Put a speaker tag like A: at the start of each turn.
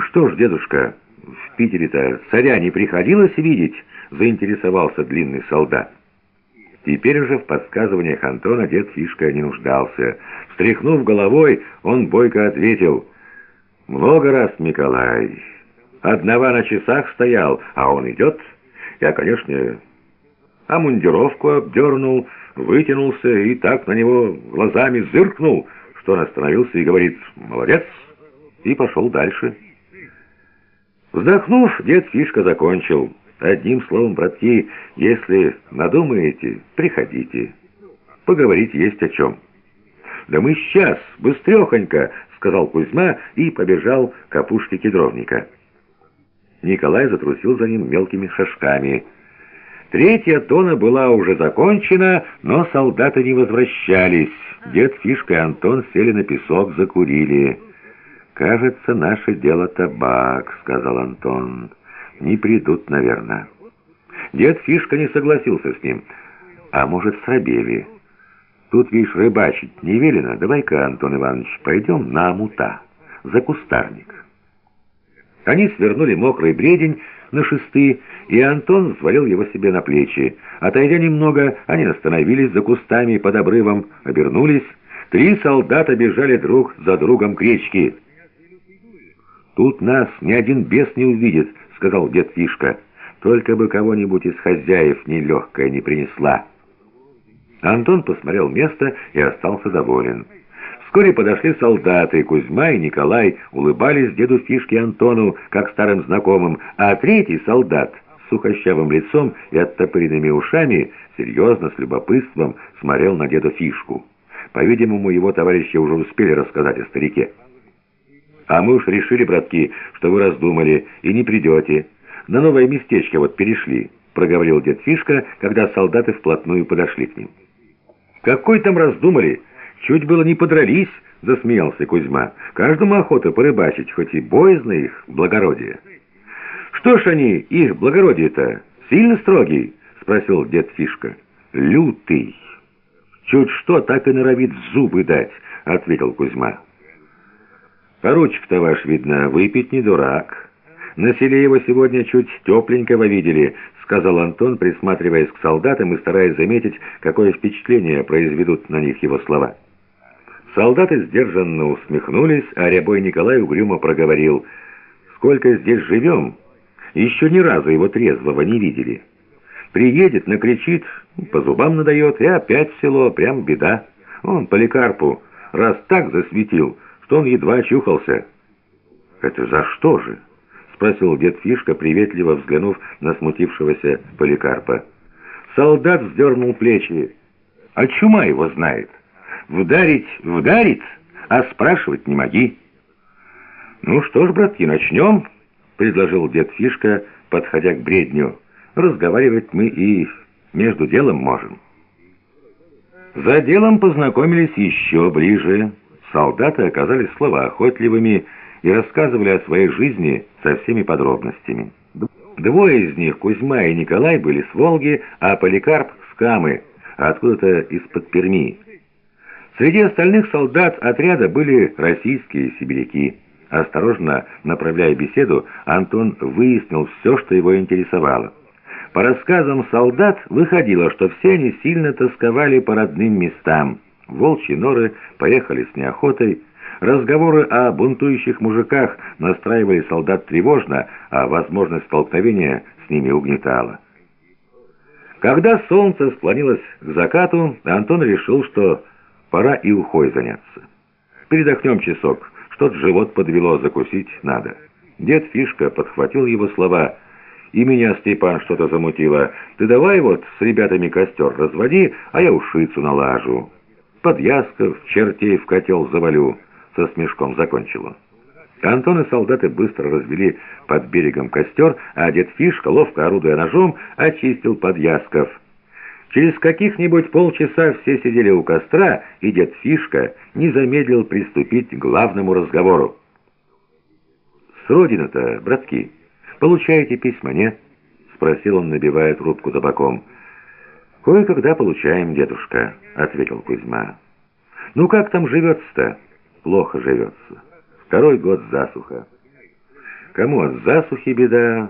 A: «Что ж, дедушка, в Питере-то царя не приходилось видеть?» — заинтересовался длинный солдат. Теперь уже в подсказываниях Антона дед Фишка не нуждался. Встряхнув головой, он бойко ответил, «Много раз, Николай. Одного на часах стоял, а он идет. Я, конечно, омундировку обдернул, вытянулся и так на него глазами зыркнул, что он остановился и говорит «Молодец!» и пошел дальше. Вздохнув, дед Фишка закончил. Одним словом, братки, если надумаете, приходите. Поговорить есть о чем. «Да мы сейчас, быстрехонько!» — сказал Кузьма и побежал к опушке кедровника. Николай затрусил за ним мелкими шажками. Третья тона была уже закончена, но солдаты не возвращались. Дед Фишка и Антон сели на песок, закурили. «Кажется, наше дело табак», — сказал Антон. «Не придут, наверное». Дед Фишка не согласился с ним. «А может, срабели? Тут, видишь, рыбачить не велено. Давай-ка, Антон Иванович, пойдем на мута, за кустарник». Они свернули мокрый бредень на шесты, и Антон взвалил его себе на плечи. Отойдя немного, они остановились за кустами под обрывом, обернулись. Три солдата бежали друг за другом к речке. «Тут нас ни один бес не увидит», — сказал дед Фишка. «Только бы кого-нибудь из хозяев нелегкая не принесла». Антон посмотрел место и остался доволен. Вскоре подошли солдаты, Кузьма и Николай улыбались деду Фишке Антону, как старым знакомым, а третий солдат с сухощавым лицом и оттопыренными ушами серьезно, с любопытством смотрел на деда Фишку. По-видимому, его товарищи уже успели рассказать о старике. А мы уж решили, братки, что вы раздумали и не придете. На новое местечко вот перешли», — проговорил дед Фишка, когда солдаты вплотную подошли к ним. «Какой там раздумали? Чуть было не подрались», — засмеялся Кузьма. «Каждому охота порыбачить, хоть и боязно их благородие». «Что ж они, их благородие-то, сильно строгий?» — спросил дед Фишка. «Лютый. Чуть что, так и норовит зубы дать», — ответил Кузьма. Поручик-то ваш, видно, выпить не дурак. На селе его сегодня чуть тепленького видели, сказал Антон, присматриваясь к солдатам и стараясь заметить, какое впечатление произведут на них его слова. Солдаты сдержанно усмехнулись, а рябой Николай угрюмо проговорил. «Сколько здесь живем? Еще ни разу его трезвого не видели. Приедет, накричит, по зубам надает, и опять село, прям беда. Он Поликарпу раз так засветил» что он едва очухался. «Это за что же?» — спросил дед Фишка, приветливо взглянув на смутившегося Поликарпа. Солдат вздернул плечи. «А чума его знает. Вдарить вдарит, а спрашивать не моги». «Ну что ж, братки, начнем?» — предложил дед Фишка, подходя к бредню. «Разговаривать мы и между делом можем». За делом познакомились еще ближе. Солдаты оказались словоохотливыми и рассказывали о своей жизни со всеми подробностями. Двое из них, Кузьма и Николай, были с Волги, а Поликарп — с Камы, откуда-то из-под Перми. Среди остальных солдат отряда были российские сибиряки. Осторожно направляя беседу, Антон выяснил все, что его интересовало. По рассказам солдат выходило, что все они сильно тосковали по родным местам — Волчьи норы поехали с неохотой. Разговоры о бунтующих мужиках настраивали солдат тревожно, а возможность столкновения с ними угнетала. Когда солнце склонилось к закату, Антон решил, что пора и ухой заняться. «Передохнем часок, что-то живот подвело, закусить надо». Дед Фишка подхватил его слова «И меня, Степан, что-то замутило. Ты давай вот с ребятами костер разводи, а я ушицу налажу». Подъязков, чертей в котел завалю, со смешком закончил он. Антон и солдаты быстро развели под берегом костер, а дед Фишка, ловко орудуя ножом, очистил подъязков. Через каких-нибудь полчаса все сидели у костра, и дед Фишка не замедлил приступить к главному разговору. «С родины-то, братки, получаете письма, нет?» — спросил он, набивая трубку табаком. «Кое-когда получаем, дедушка», — ответил Кузьма. «Ну как там живется-то?» «Плохо живется. Второй год засуха. Кому от засухи беда,